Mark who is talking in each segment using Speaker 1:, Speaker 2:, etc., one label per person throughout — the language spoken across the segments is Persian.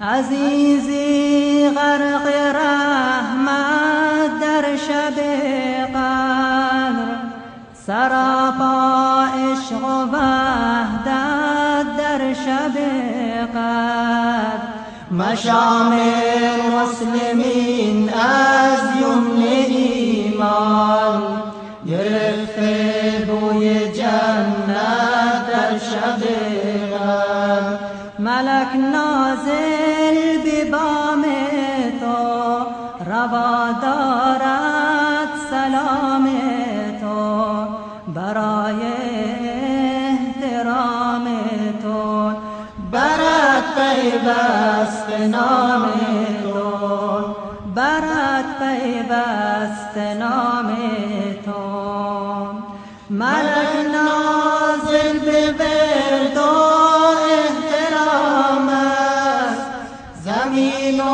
Speaker 1: عزیزی غرق رحمت در شب قدر. سراپا عشق و وحدت در شب قدر. مشام مسلمین از یمن ایمان گرفته بوی جنت در شب قدر. ملک نازل پیوست نام تو برد پیوست نام تو ملک نازل به ورد احترام است. زمین و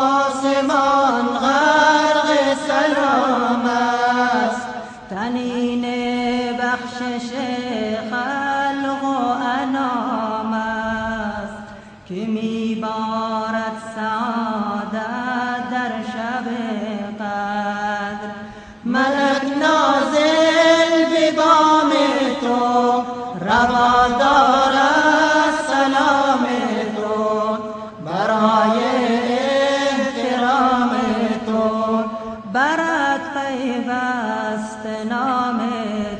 Speaker 1: آسمان غرق سلام است. تنین بخشش ملک نازل به بام تو روا دارد سلام تو برای احترام تو برد پیوست نام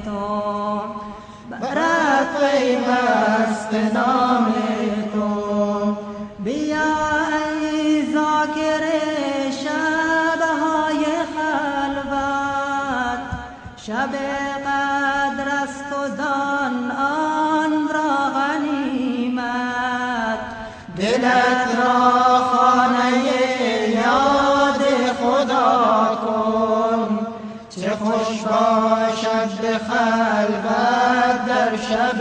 Speaker 1: تو برد پیوست نام تو. بیا شب قدر است و دان آن را غنیمت. دلت را خانه یاد خدا کن. چه خوش باشد به خلوت در شب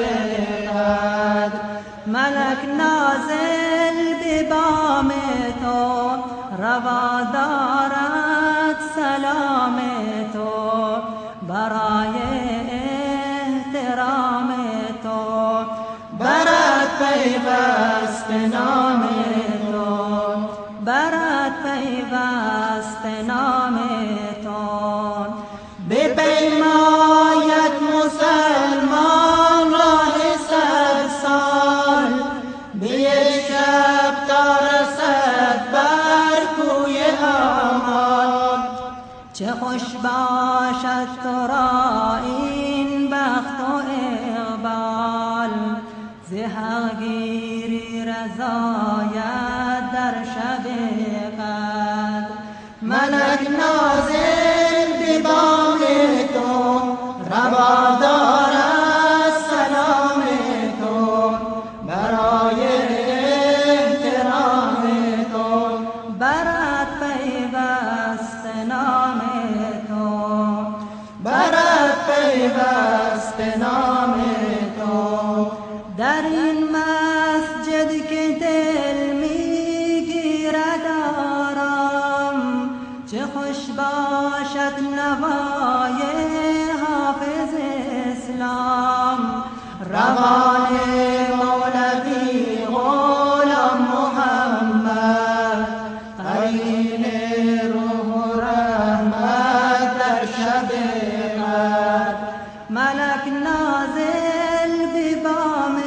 Speaker 1: قدر. ملک نازل به بام تو روا دارد سلام تو. برای احترام تو برد پیوست نام چه خوش باشد تو را این بخت و اقبال. ز حق گیری رضایت در شب قدر. ملک نازل پیوست نام تو. در این مسجد که دل می‌گیرد آرام چه خوش باشد نوای ملک نازل به بام